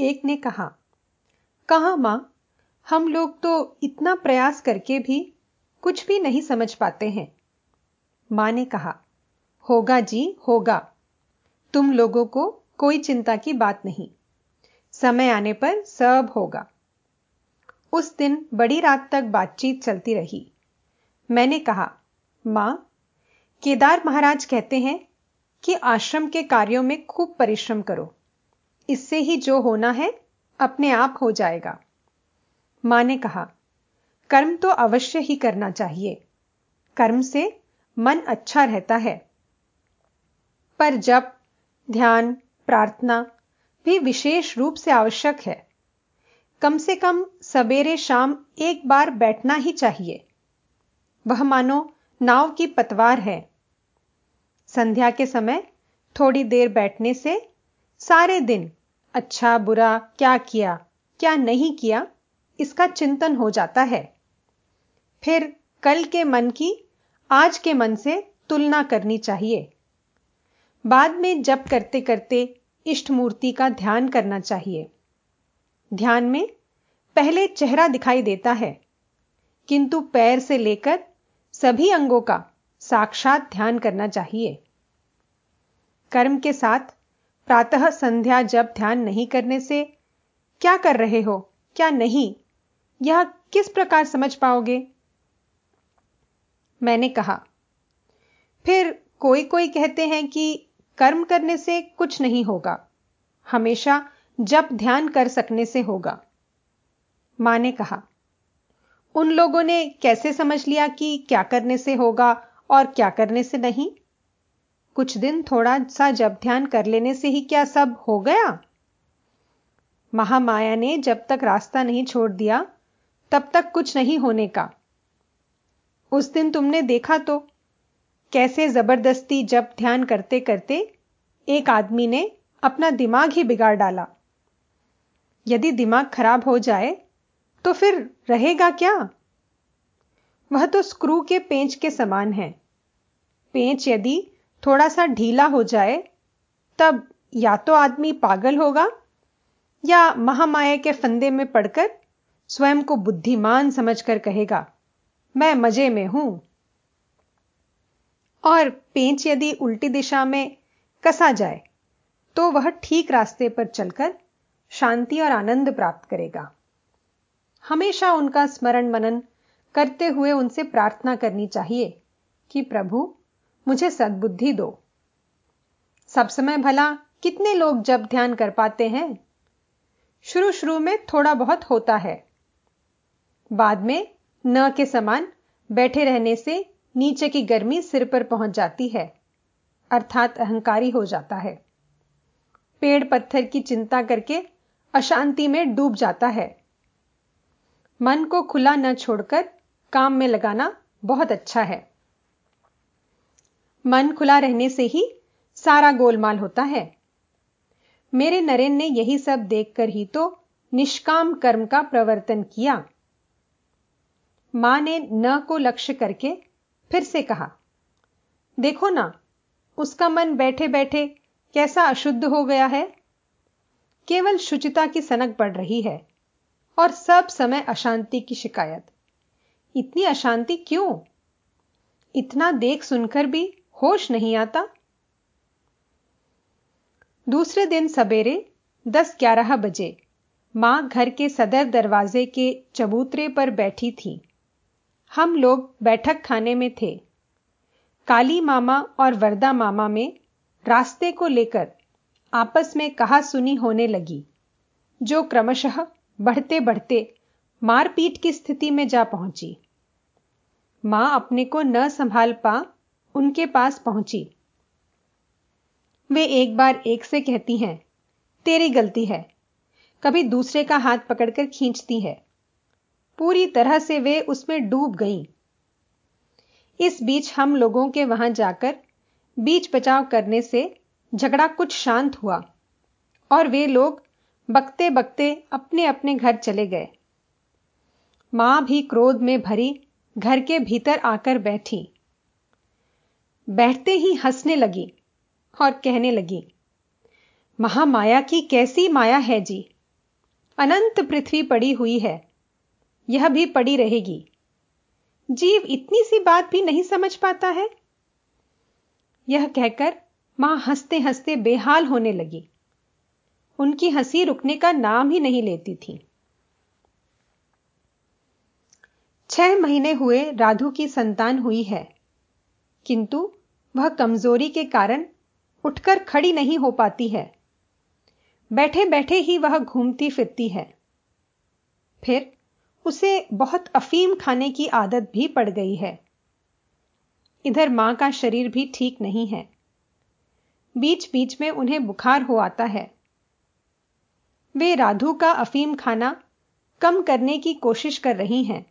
एक ने कहा कहा माँ? हम लोग तो इतना प्रयास करके भी कुछ भी नहीं समझ पाते हैं। माँ ने कहा, होगा जी, होगा। तुम लोगों को कोई चिंता की बात नहीं। समय आने पर सब होगा। उस दिन बड़ी रात तक बातचीत चलती रही। मैंने कहा, माँ, केदार महाराज कहते हैं कि आश्रम के कार्यों में खूब परिश्रम करो। इससे ही जो होना है, अपने आप हो जाएगा। माँ ने कहा, कर्म तो अवश्य ही करना चाहिए। कर्म से मन अच्छा रहता है। पर जब ध्यान, प्रार्थना भी विशेष रूप से आवश्यक है। कम से कम सवेरे शाम एक बार बैठना ही चाहिए। वह मानो नाव की पतवार है। संध्या के समय थोड़ी देर बैठने से सारे दिन अच्छा बुरा क्या किया, क्या नहीं किया, इसका चिंतन हो जाता है। फिर कल के मन की, आज के मन से तुलना करनी चाहिए। बाद में जप करते करते इष्ट मूर्ति का ध्यान करना चाहिए। ध्यान में पहले चेहरा दिखाई देता है, किंतु पैर से लेकर सभी अंगों का साक्षात ध्यान करना चाहिए। कर्म के साथ प्रातः संध्या जब ध्यान नहीं करने से, क्या कर रहे हो? क्या नहीं? यह किस प्रकार समझ पाओगे? मैंने कहा, फिर कोई कोई कहते हैं कि कर्म करने से कुछ नहीं होगा। हमेशा जब ध्यान कर सकने से होगा। माँ ने कहा, उन लोगों ने कैसे समझ लिया कि क्या करने से होगा और क्या करने से नहीं? कुछ दिन थोड़ा सा जब ध्यान कर लेने से ही क्या सब हो गया? महामाया ने जब तक रास्ता नहीं छोड़ दिया, तब तक कुछ नहीं होने का। उस दिन तुमने देखा तो कैसे ज़बरदस्ती जब ध्यान करते करते एक आदमी ने अपना दिमाग ही बिगाड़ डाला। यदि दिमाग खराब हो जाए तो फिर रहेगा क्या? वह तो स्क्रू के पेंच के समान है। पेंच यदि थोड़ा सा ढीला हो जाए, तब या तो आदमी पागल होगा या महामाया के फंदे में पड़कर स्वयं को बुद्धिमान समझकर कहेगा, मैं मज़े में हूँ। और पेंच यदि उल्टी दिशा में कसा जाए तो वह ठीक रास्ते पर चलकर शांति और आनंद प्राप्त करेगा। हमेशा उनका स्मरण मनन करते हुए उनसे प्रार्थना करनी चाहिए कि प्रभु मुझे सद्बुद्धि दो। सब समय भला, कितने लोग जब ध्यान कर पाते हैं? शुरू शुरू में थोड़ा बहुत होता है। बाद में, न के समान, बैठे रहने से नीचे की गर्मी सिर पर पहुँच जाती है। अर्थात अहंकारी हो जाता है। पेड़ पत्थर की चिंता करके अशांति में डूब जाता है। मन को खुला न छोड़कर काम में लगाना बहुत अच्छा है। मन खुला रहने से ही सारा गोलमाल होता है। मेरे नरेन ने यही सब देखकर ही तो निष्काम कर्म का प्रवर्तन किया। माँ ने न को लक्ष्य करके फिर से कहा, देखो ना, उसका मन बैठे बैठे कैसा अशुद्ध हो गया है। केवल शुचिता की सनक बढ़ रही है और सब समय अशांति की शिकायत। इतनी अशांति क्यों? इतना देख सुनकर भी होश नहीं आता। दूसरे दिन सवेरे दस ग्यारह बजे माँ घर के सदर दरवाजे के चबूतरे पर बैठी थी। हम लोग बैठक खाने में थे। काली मामा और वरदा मामा में रास्ते को लेकर आपस में कहा सुनी होने लगी, जो क्रमशः बढ़ते बढ़ते मारपीट की स्थिति में जा पहुँची। माँ अपने को न संभाल पा उनके पास पहुँची। वे एक बार एक से कहती हैं, तेरी गलती है। कभी दूसरे का हाथ पकड़कर खींचती है। पूरी तरह से वे उसमें डूब गई। इस बीच हम लोगों के वहाँ जाकर बीच बचाव करने से झगड़ा कुछ शांत हुआ और वे लोग बकते बकते अपने अपने घर चले गए। माँ भी क्रोध में भरी घर के भीतर आकर बैठी। बैठते ही हंसने लगी और कहने लगी, महामाया की कैसी माया है जी? अनंत पृथ्वी पड़ी हुई है, यह भी पड़ी रहेगी। जीव इतनी सी बात भी नहीं समझ पाता है? यह कहकर माँ हँसते हँसते बेहाल होने लगी। उनकी हँसी रुकने का नाम ही नहीं लेती थी। छह महीने हुए राधु की संतान हुई है। किंतु वह कमज़ोरी के कारण उठकर खड़ी नहीं हो पाती है। बैठे बैठे ही वह घूमती फिरती है। फिर उसे बहुत अफीम खाने की आदत भी पड़ गई है। इधर माँ का शरीर भी ठीक नहीं है। बीच बीच में उन्हें बुखार हो आता है। वे राधु का अफीम खाना कम करने की कोशिश कर रही हैं।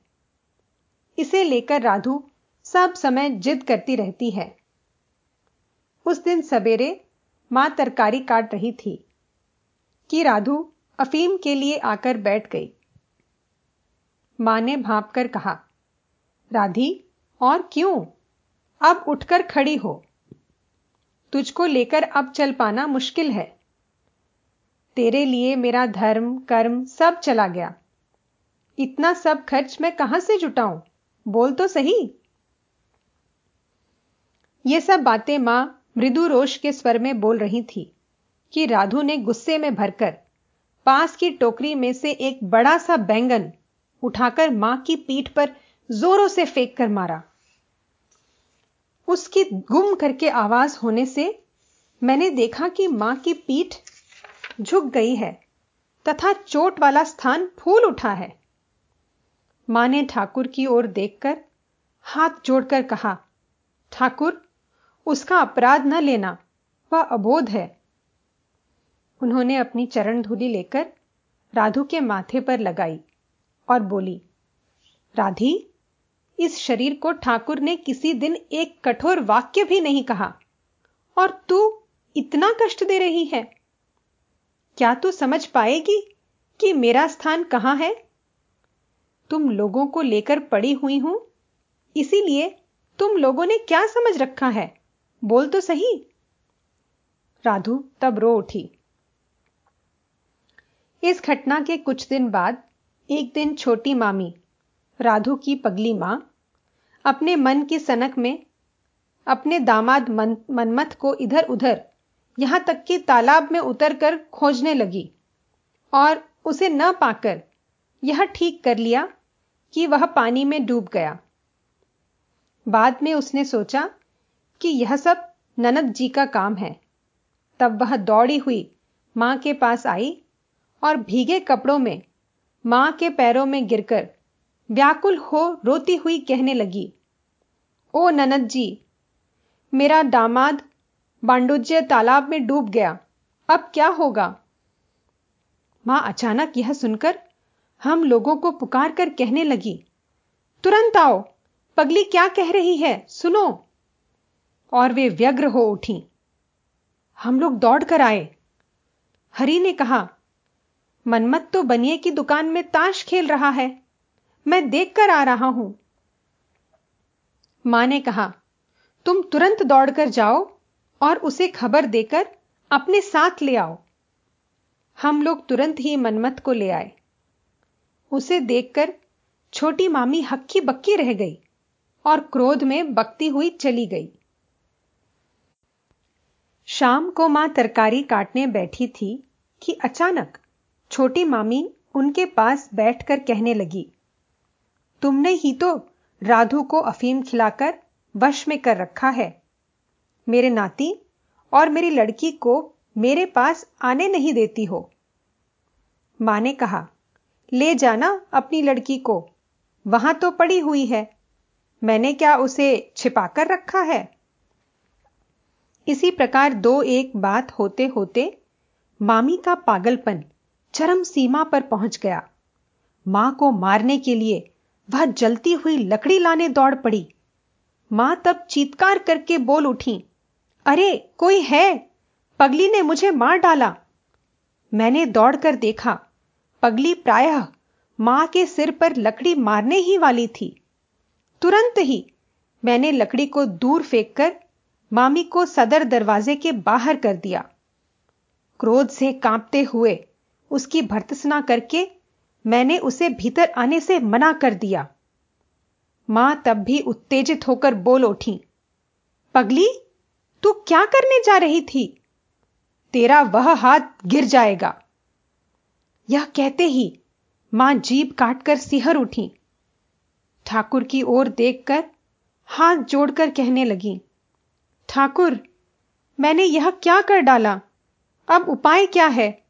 इसे लेकर राधु सब समय जिद करती रहती है। उस दिन सवेरे माँ तरकारी काट रही थी कि राधु अफीम के लिए आकर बैठ गई। माँ ने भाप कर कहा, राधी, और क्यों? अब उठकर खड़ी हो। तुझको लेकर अब चल पाना मुश्किल है। तेरे लिए मेरा धर्म, कर्म सब चला गया। इतना सब खर्च मैं कहाँ से जुटाऊं? बोल तो सही। ये सब बातें माँ मृदु रोष के स्वर में बोल रही थी कि राधु ने गुस्से में भरकर पास की टोकरी में से एक बड़ा सा बैंगन उठाकर माँ की पीठ पर जोरों से फेंक कर मारा। उसकी गुम करके आवाज़ होने से मैंने देखा कि माँ की पीठ झुक गई है तथा चोट वाला स्थान फूल उठा है। माँ ने ठाकुर की ओर देखकर हाथ जोड़कर कहा, ठाकुर उसका अपराध न लेना, वह अबोध है। उन्होंने अपनी चरण धूली लेकर राधु के माथे पर लगाई और बोली, राधी, इस शरीर को ठाकुर ने किसी दिन एक कठोर वाक्य भी नहीं कहा, और तू इतना कष्ट दे रही है। क्या तू समझ पाएगी कि मेरा स्थान कहाँ है? तुम लोगों को लेकर पड़ी हुई हूँ, इसीलिए तुम लोगों ने क्या समझ रखा है? बोल तो सही। राधु तब रो उठी। इस घटना के कुछ दिन बाद एक दिन छोटी मामी राधु की पगली माँ अपने मन की सनक में अपने दामाद मन, मनमथ को इधर उधर यहाँ तक कि तालाब में उतरकर खोजने लगी और उसे न पाकर यह ठीक कर लिया कि वह पानी में डूब गया। बाद में उसने सोचा कि यह सब ननद जी का काम है। तब वह दौड़ी हुई माँ के पास आई और भीगे कपड़ों में, माँ के पैरों में गिरकर व्याकुल हो रोती हुई कहने लगी, ओ ननद जी, मेरा दामाद बांडुज्य तालाब में डूब गया। अब क्या होगा? माँ अचानक यह सुनकर हम लोगों को पुकार कर कहने लगी, तुरंत आओ, पगली क्या कह रही है, सुनो। और वे व्यग्र हो उठी। हम लोग दौड़ कर आए। हरि ने कहा, मनमत तो बनिए की दुकान में ताश खेल रहा है। मैं देखकर आ रहा हूँ। माँ ने कहा, तुम तुरंत दौड़कर जाओ और उसे खबर देकर अपने साथ ले आओ। हम लोग तुरंत ही मनमत को ले आए। उसे देखकर छोटी मामी हक्की बक्की रह गई और क्रोध में बकती हुई चली गई। शाम को माँ तरकारी काटने बैठी थी कि अचानक छोटी मामी उनके पास बैठकर कहने लगी, तुमने ही तो राधु को अफीम खिलाकर वश में कर रखा है। मेरे नाती और मेरी लड़की को मेरे पास आने नहीं देती हो माँ ने कहा, ले जाना अपनी लड़की को, वहाँ तो पड़ी हुई है। मैंने क्या उसे छिपाकर रखा है? इसी प्रकार दो एक बात होते होते मामी का पागलपन चरम सीमा पर पहुँच गया। माँ को मारने के लिए वह जलती हुई लकड़ी लाने दौड़ पड़ी। माँ तब चीतकार करके बोल उठी, अरे, कोई है? पगली ने मुझे मार डाला। मैंने दौड़कर देखा, पगली प्रायः माँ के सिर पर लकड़ी मारने ही वाली थी। तुरंत ही मैंने लकड़ी को दूर फेंककर मामी को सदर दरवाजे के बाहर कर दिया। क्रोध से कांपते हुए उसकी भर्त्सना करके मैंने उसे भीतर आने से मना कर दिया। माँ तब भी उत्तेजित होकर बोल उठी, पगली, तू क्या करने जा रही थी? तेरा वह हाथ गिर जाएगा। यह कहते ही माँ जीप काटकर सिहर उठी। ठाकुर की ओर देखकर हाथ जोड़कर कहने लगी ठाकुर, मैंने यह क्या कर डाला? अब उपाय क्या है?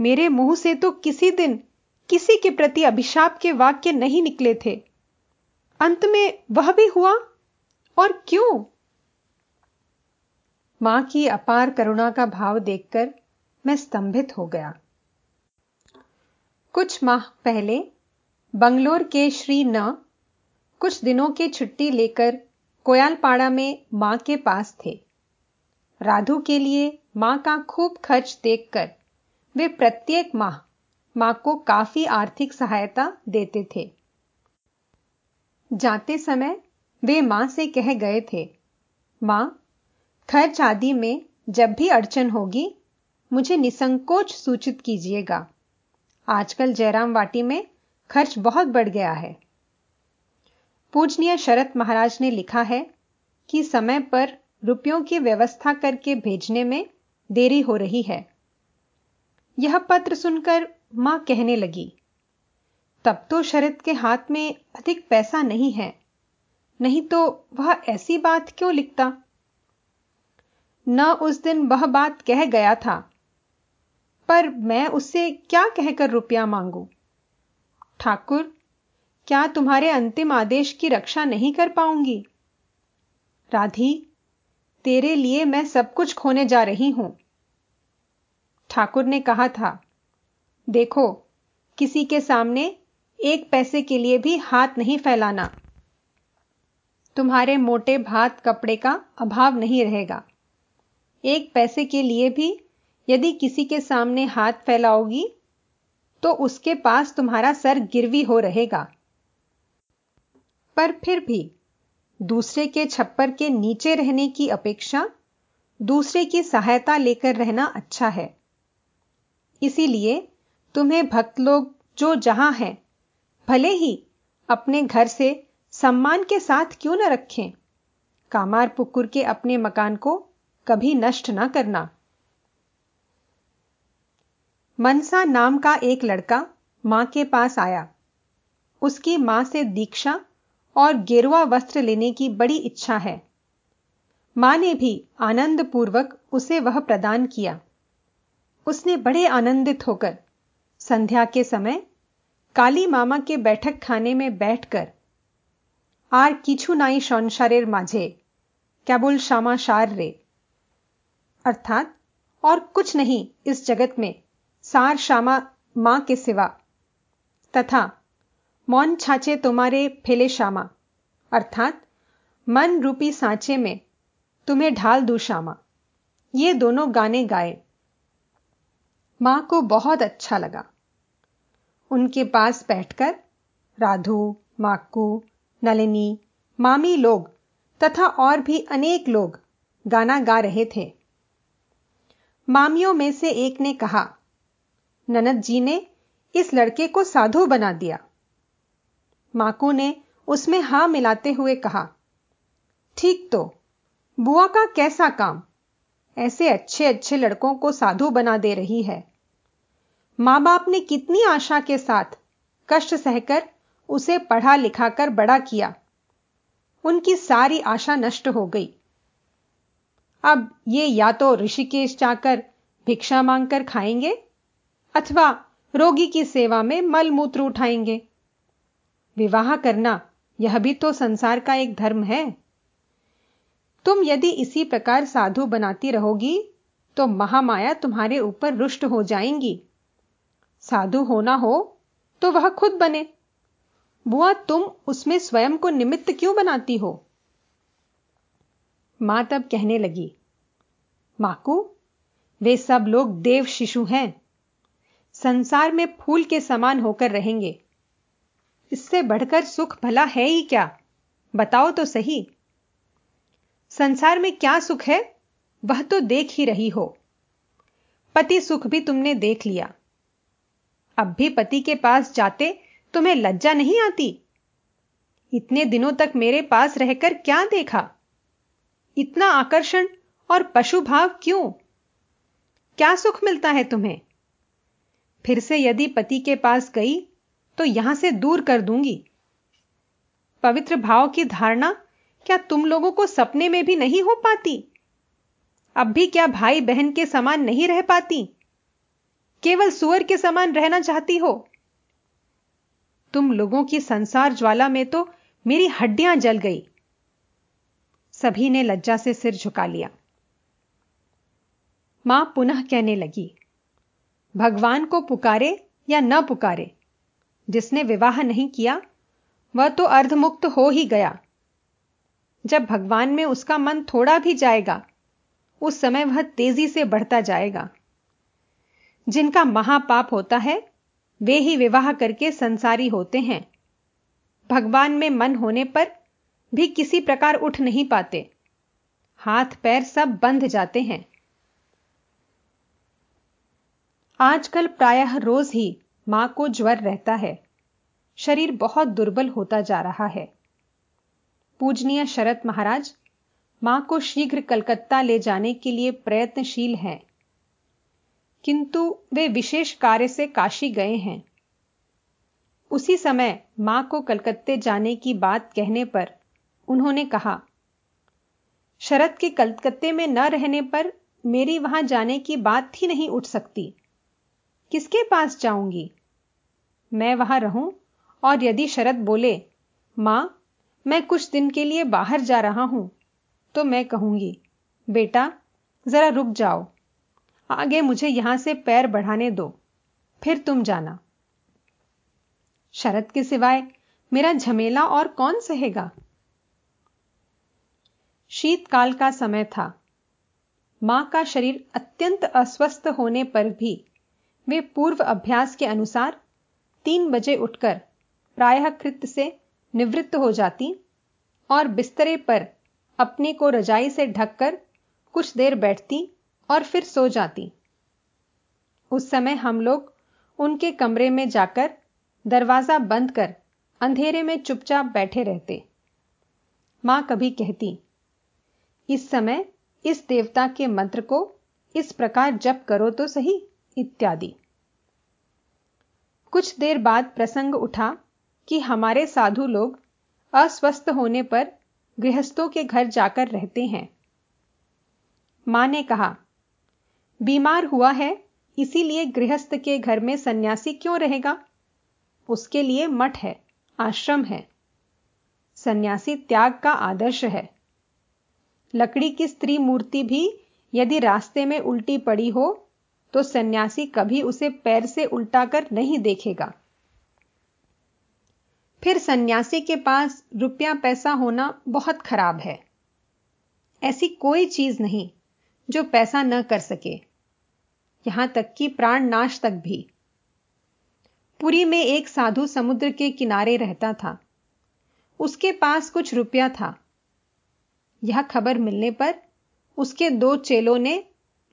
मेरे मुँह से तो किसी दिन किसी के प्रति अभिशाप के वाक्य नहीं निकले थे। अंत में वह भी हुआ? और क्यों? माँ की अपार करुणा का भाव देखकर मैं स्तंभित हो गया। कुछ माह पहले बंगलोर के श्री न कुछ दिनों की छुट्टी लेकर कोयालपाड़ा में माँ के पास थे। राधु के लिए माँ का खूब खर्च देखकर वे प्रत्येक माह माँ को काफ़ी आर्थिक सहायता देते थे। जाते समय वे माँ से कह गए थे, माँ, खर्च आदि में जब भी अड़चन होगी, मुझे निसंकोच सूचित कीजिएगा। आजकल जयराम वाटी में खर्च बहुत बढ़ गया है। पूजनीय शरत महाराज ने लिखा है कि समय पर रुपयों की व्यवस्था करके भेजने में देरी हो रही है। यह पत्र सुनकर माँ कहने लगी, तब तो शरद के हाथ में अधिक पैसा नहीं है, नहीं तो वह ऐसी बात क्यों लिखता? न उस दिन वह बात कह गया था, पर मैं उससे क्या कहकर रुपया मांगू? ठाकुर क्या तुम्हारे अंतिम आदेश की रक्षा नहीं कर पाऊँगी? राधी, तेरे लिए मैं सब कुछ खोने जा रही हूँ। ठाकुर ने कहा था, देखो, किसी के सामने एक पैसे के लिए भी हाथ नहीं फैलाना। तुम्हारे मोटे भात कपड़े का अभाव नहीं रहेगा। एक पैसे के लिए भी यदि किसी के सामने हाथ फैलाओगी तो उसके पास तुम्हारा सर गिरवी हो रहेगा। पर फिर भी, दूसरे के छप्पर के नीचे रहने की अपेक्षा, दूसरे की सहायता लेकर रहना अच्छा है। इसीलिए तुम्हें भक्त लोग जो जहाँ हैं, भले ही अपने घर से सम्मान के साथ क्यों न रखें। कामार पुकुर के अपने मकान को कभी नष्ट ना करना। मनसा नाम का एक लड़का माँ के पास आया। उसकी माँ से दीक्षा और गेरुआ वस्त्र लेने की बड़ी इच्छा है। माँ ने भी आनंद पूर्वक उसे वह प्रदान किया। उसने बड़े आनंदित होकर संध्या के समय काली मामा के बैठक खाने में बैठकर, आर किछु नाई संसारेर माझे? बोल श्यामा शार रे? अर्थात, और कुछ नहीं इस जगत में, सार श्यामा माँ के सिवा। तथा मौन छाचे तुम्हारे फेले श्यामा। अर्थात, मन रूपी सांचे में तुम्हें ढाल दू श्यामा। ये दोनों गाने गाए। माँ को बहुत अच्छा लगा। उनके पास बैठकर राधु माक्कू नलिनी, मामी लोग तथा और भी अनेक लोग गाना गा रहे थे। मामियों में से एक ने कहा, ननद जी ने इस लड़के को साधु बना दिया। माकू ने उसमें हाँ मिलाते हुए कहा, ठीक तो बुआ का कैसा काम? ऐसे अच्छे अच्छे लड़कों को साधु बना दे रही है। माँ बाप ने कितनी आशा के साथ कष्ट सहकर उसे पढ़ा लिखाकर बड़ा किया। उनकी सारी आशा नष्ट हो गई। अब ये या तो ऋषिकेश जाकर भिक्षा मांगकर खाएँगे अथवा रोगी की सेवा में मल मूत्र उठाएँगे। विवाह करना, यह भी तो संसार का एक धर्म है। तुम यदि इसी प्रकार साधु बनाती रहोगी तो महामाया तुम्हारे ऊपर रुष्ट हो जाएँगी। साधु होना हो तो वह खुद बने। बुआ, तुम उसमें स्वयं को निमित्त क्यों बनाती हो? माँ तब कहने लगी, माकू, वे सब लोग देव शिशु हैं। संसार में फूल के समान होकर रहेंगे। इससे बढ़कर सुख भला है ही क्या? बताओ तो सही। संसार में क्या सुख है? वह तो देख ही रही हो। पति सुख भी तुमने देख लिया। अब भी पति के पास जाते तुम्हें लज्जा नहीं आती? इतने दिनों तक मेरे पास रहकर क्या देखा? इतना आकर्षण और पशु भाव क्यों? क्या सुख मिलता है तुम्हें? फिर से यदि पति के पास गई तो यहाँ से दूर कर दूँगी। पवित्र भाव की धारणा, क्या तुम लोगों को सपने में भी नहीं हो पाती? अब भी क्या भाई बहन के समान नहीं रह पाती? केवल सुअर के समान रहना चाहती हो? तुम लोगों की संसार ज्वाला में तो मेरी हड्डियाँ जल गई। सभी ने लज्जा से सिर झुका लिया। माँ पुनः कहने लगी, भगवान को पुकारे या न पुकारे जिसने विवाह नहीं किया, वह तो अर्धमुक्त हो ही गया। जब भगवान में उसका मन थोड़ा भी जाएगा, उस समय वह तेज़ी से बढ़ता जाएगा। जिनका महापाप होता है, वे ही विवाह करके संसारी होते हैं। भगवान में मन होने पर भी किसी प्रकार उठ नहीं पाते। हाथ पैर सब बंध जाते हैं। आजकल प्रायः रोज ही माँ को ज्वर रहता है। शरीर बहुत दुर्बल होता जा रहा है। पूजनीय शरत महाराज, माँ को शीघ्र कलकत्ता ले जाने के लिए प्रयत्नशील हैं। किंतु वे विशेष कार्य से काशी गए हैं। उसी समय माँ को कलकत्ते जाने की बात कहने पर उन्होंने कहा शरद के कलकत्ते में न रहने पर मेरी वहाँ जाने की बात ही नहीं उठ सकती। किसके पास जाऊँगी? मैं वहाँ रहूँ, और यदि शरद बोले, माँ, मैं कुछ दिन के लिए बाहर जा रहा हूँ तो मैं कहूँगी, बेटा, जरा रुक जाओ। आगे मुझे यहाँ से पैर बढ़ाने दो, फिर तुम जाना। शरद के सिवाय मेरा झमेला और कौन सहेगा? शीतकाल का समय था। माँ का शरीर अत्यंत अस्वस्थ होने पर भी वे पूर्व अभ्यास के अनुसार तीन बजे उठकर प्रायः कृत्य से निवृत्त हो जाती और बिस्तरे पर अपने को रजाई से ढककर कुछ देर बैठती और फिर सो जाती। उस समय हम लोग उनके कमरे में जाकर दरवाज़ा बंद कर अंधेरे में चुपचाप बैठे रहते। माँ कभी कहती, इस समय इस देवता के मंत्र को इस प्रकार जप करो तो सही? इत्यादि। कुछ देर बाद प्रसंग उठा कि हमारे साधु लोग अस्वस्थ होने पर गृहस्थों के घर जाकर रहते हैं। माँ ने कहा, बीमार हुआ है, इसीलिए गृहस्थ के घर में सन्यासी क्यों रहेगा? उसके लिए मठ है, आश्रम है। सन्यासी त्याग का आदर्श है। लकड़ी की स्त्री मूर्ति भी यदि रास्ते में उल्टी पड़ी हो तो सन्यासी कभी उसे पैर से उल्टाकर नहीं देखेगा। फिर सन्यासी के पास रुपया पैसा होना बहुत खराब है। ऐसी कोई चीज़ नहीं जो पैसा न कर सके। यहाँ तक कि प्राण नाश तक भी। पुरी में एक साधु समुद्र के किनारे रहता था। उसके पास कुछ रुपया था। यह खबर मिलने पर उसके दो चेलों ने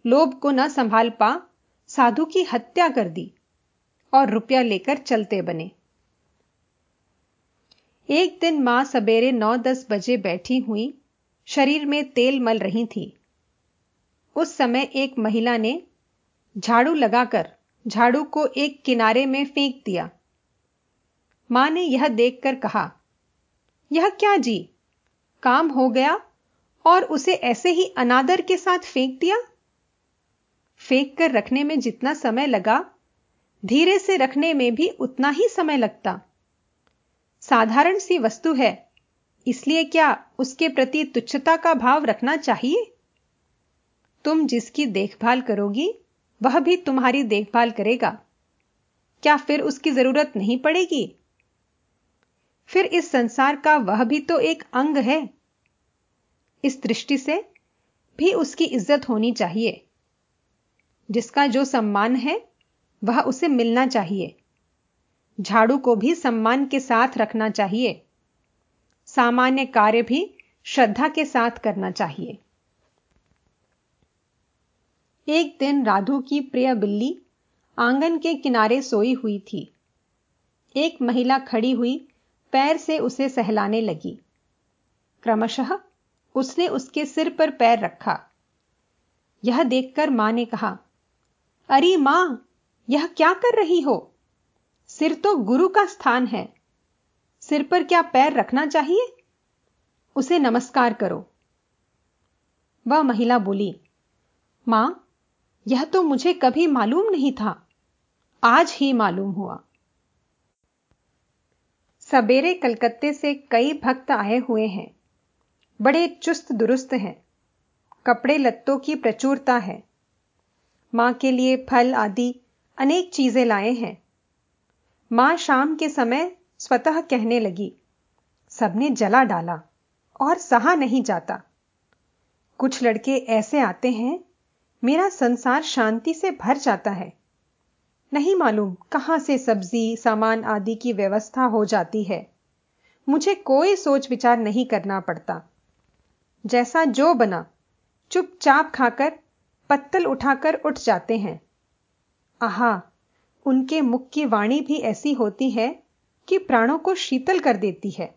लोभ को न संभाल पा, साधु की हत्या कर दी और रुपया लेकर चलते बने। एक दिन माँ सवेरे नौ दस बजे बैठी हुई, शरीर में तेल मल रही थी। उस समय एक महिला ने झाड़ू लगाकर, झाड़ू को एक किनारे में फेंक दिया। माँ ने यह देखकर कहा, यह क्या जी? काम हो गया और उसे ऐसे ही अनादर के साथ फेंक दिया? फेंक कर रखने में जितना समय लगा, धीरे से रखने में भी उतना ही समय लगता। साधारण सी वस्तु है, इसलिए क्या उसके प्रति तुच्छता का भाव रखना चाहिए? तुम जिसकी देखभाल करोगी, वह भी तुम्हारी देखभाल करेगा। क्या फिर उसकी ज़रूरत नहीं पड़ेगी? फिर इस संसार का वह भी तो एक अंग है। इस दृष्टि से भी उसकी इज़्ज़त होनी चाहिए। जिसका जो सम्मान है, वह उसे मिलना चाहिए। झाड़ू को भी सम्मान के साथ रखना चाहिए। सामान्य कार्य भी श्रद्धा के साथ करना चाहिए। एक दिन राधु की प्रिय बिल्ली आँगन के किनारे सोई हुई थी। एक महिला खड़ी हुई पैर से उसे सहलाने लगी। क्रमशः उसने उसके सिर पर पैर रखा। यह देखकर माँ ने कहा अरे माँ, यह क्या कर रही हो? सिर तो गुरु का स्थान है। सिर पर क्या पैर रखना चाहिए? उसे नमस्कार करो। वह महिला बोली, माँ, यह तो मुझे कभी मालूम नहीं था। आज ही मालूम हुआ। सवेरे कलकत्ते से कई भक्त आए हुए हैं। बड़े चुस्त दुरुस्त हैं। कपड़े लत्तों की प्रचुरता है। माँ के लिए फल आदि अनेक चीज़ें लाए हैं। माँ शाम के समय स्वतः कहने लगी, सबने जला डाला और सहा नहीं जाता। कुछ लड़के ऐसे आते हैं, मेरा संसार शांति से भर जाता है। नहीं मालूम कहाँ से सब्ज़ी, सामान आदि की व्यवस्था हो जाती है। मुझे कोई सोच विचार नहीं करना पड़ता। जैसा जो बना, चुपचाप खाकर पत्तल उठाकर उठ जाते हैं। आहा, उनके मुख की वाणी भी ऐसी होती है कि प्राणों को शीतल कर देती है।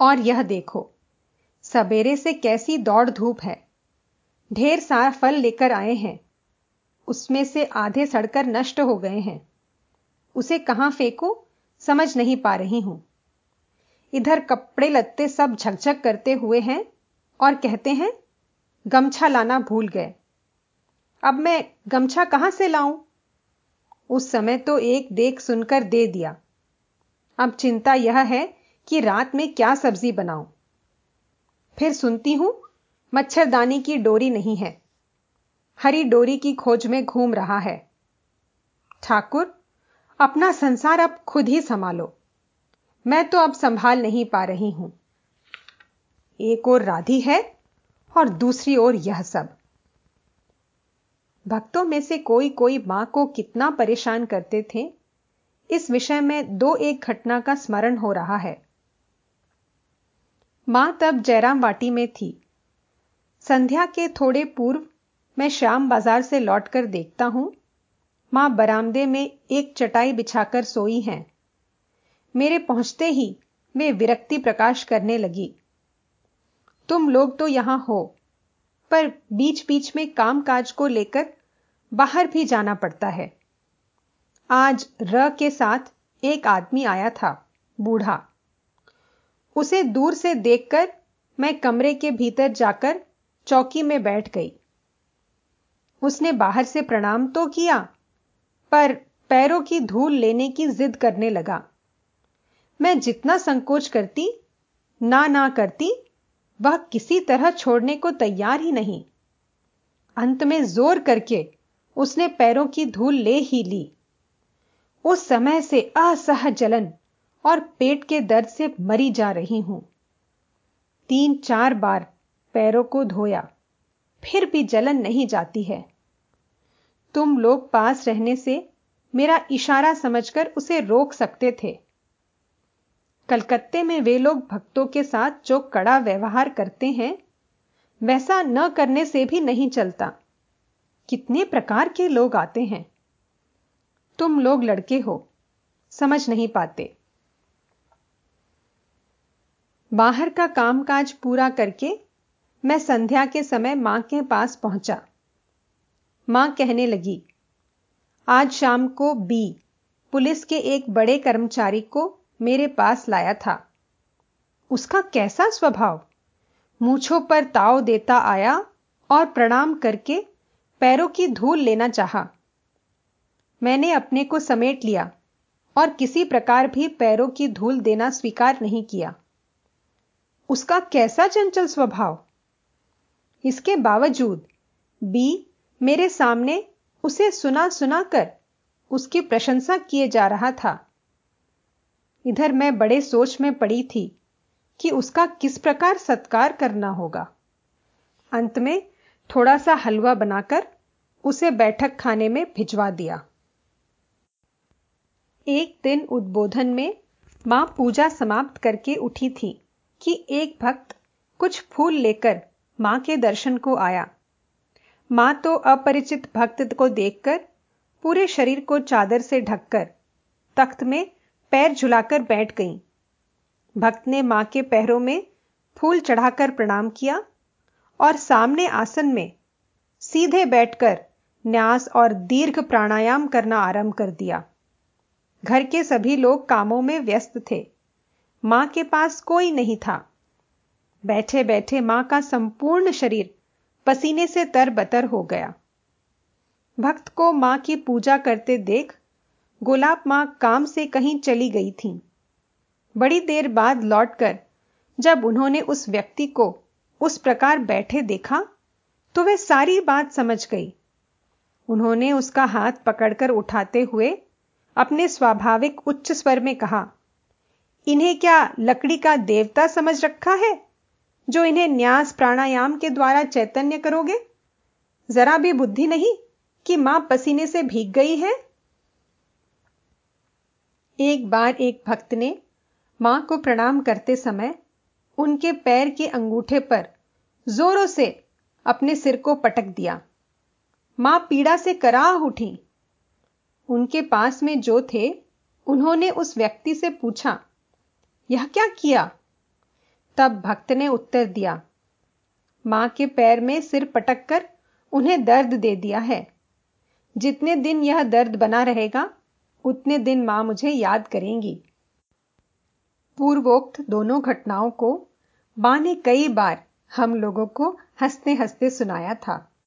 और यह देखो, सवेरे से कैसी दौड़ धूप है। ढेर सारा फल लेकर आए हैं। उसमें से आधे सड़कर नष्ट हो गए हैं। उसे कहाँ फेंकू, समझ नहीं पा रही हूँ। इधर कपड़े लत्ते सब झकझक करते हुए हैं और कहते हैं गमछा लाना भूल गए। अब मैं गमछा कहाँ से लाऊं? उस समय तो एक देख सुनकर दे दिया। अब चिंता यह है कि रात में क्या सब्ज़ी बनाऊँ। फिर सुनती हूँ, मच्छरदानी की डोरी नहीं है। हरी डोरी की खोज में घूम रहा है। ठाकुर, अपना संसार अब खुद ही संभालो। मैं तो अब संभाल नहीं पा रही हूँ। एक और राधी है और दूसरी ओर यह सब। भक्तों में से कोई कोई माँ को कितना परेशान करते थे, इस विषय में दो एक घटना का स्मरण हो रहा है। माँ तब जयराम वाटी में थी। संध्या के थोड़े पूर्व मैं श्याम बाज़ार से लौटकर देखता हूँ। माँ बरामदे में एक चटाई बिछाकर सोई हैं। मेरे पहुँचते ही वे विरक्ति प्रकाश करने लगी। तुम लोग तो यहाँ हो। पर बीच बीच में कामकाज को लेकर बाहर भी जाना पड़ता है। आज र के साथ एक आदमी आया था, बूढ़ा। उसे दूर से देखकर मैं कमरे के भीतर जाकर चौकी में बैठ गई। उसने बाहर से प्रणाम तो किया, पर पैरों की धूल लेने की जिद करने लगा। मैं जितना संकोच करती, ना ना करती वह किसी तरह छोड़ने को तैयार ही नहीं। अंत में ज़ोर करके उसने पैरों की धूल ले ही ली। उस समय से असह जलन और पेट के दर्द से मरी जा रही हूँ। तीन चार बार पैरों को धोया, फिर भी जलन नहीं जाती है। तुम लोग पास रहने से मेरा इशारा समझकर उसे रोक सकते थे। कलकत्ते में वे लोग भक्तों के साथ जो कड़ा व्यवहार करते हैं, वैसा न करने से भी नहीं चलता। कितने प्रकार के लोग आते हैं। तुम लोग लड़के हो, समझ नहीं पाते। बाहर का कामकाज पूरा करके मैं संध्या के समय माँ के पास पहुँचा। माँ कहने लगी, आज शाम को बी, पुलिस के एक बड़े कर्मचारी को मेरे पास लाया था। उसका कैसा स्वभाव? मूछों पर ताव देता आया और प्रणाम करके पैरों की धूल लेना चाहा। मैंने अपने को समेट लिया और किसी प्रकार भी पैरों की धूल देना स्वीकार नहीं किया। उसका कैसा चंचल स्वभाव? इसके बावजूद बी मेरे सामने उसे सुना सुना कर उसकी प्रशंसा किए जा रहा था। इधर मैं बड़े सोच में पड़ी थी कि उसका किस प्रकार सत्कार करना होगा। अंत में थोड़ा सा हलवा बनाकर उसे बैठक खाने में भिजवा दिया। एक दिन उद्बोधन में माँ पूजा समाप्त करके उठी थी कि एक भक्त कुछ फूल लेकर माँ के दर्शन को आया। माँ तो अपरिचित भक्त को देखकर पूरे शरीर को चादर से ढककर तख्त में पैर झुलाकर बैठ गईं। भक्त ने माँ के पैरों में फूल चढ़ाकर प्रणाम किया और सामने आसन में सीधे बैठकर न्यास और दीर्घ प्राणायाम करना आरंभ कर दिया। घर के सभी लोग कामों में व्यस्त थे। माँ के पास कोई नहीं था। बैठे बैठे माँ का संपूर्ण शरीर पसीने से तरबतर हो गया। भक्त को माँ की पूजा करते देख गुलाब माँ काम से कहीं चली गई थीं। बड़ी देर बाद लौटकर जब उन्होंने उस व्यक्ति को उस प्रकार बैठे देखा तो वे सारी बात समझ गई। उन्होंने उसका हाथ पकड़कर उठाते हुए अपने स्वाभाविक उच्च स्वर में कहा, इन्हें क्या लकड़ी का देवता समझ रखा है, जो इन्हें न्यास प्राणायाम के द्वारा चैतन्य करोगे? जरा भी बुद्धि नहीं कि माँ पसीने से भीग गई है? एक बार एक भक्त ने माँ को प्रणाम करते समय उनके पैर के अंगूठे पर जोरों से अपने सिर को पटक दिया। माँ पीड़ा से कराह उठी। उनके पास में जो थे, उन्होंने उस व्यक्ति से पूछा, यह क्या किया? तब भक्त ने उत्तर दिया, माँ के पैर में सिर पटक कर उन्हें दर्द दे दिया है। जितने दिन यह दर्द बना रहेगा उतने दिन माँ मुझे याद करेंगी। पूर्वोक्त दोनों घटनाओं को माँ ने कई बार हम लोगों को हँसते हँसते सुनाया था।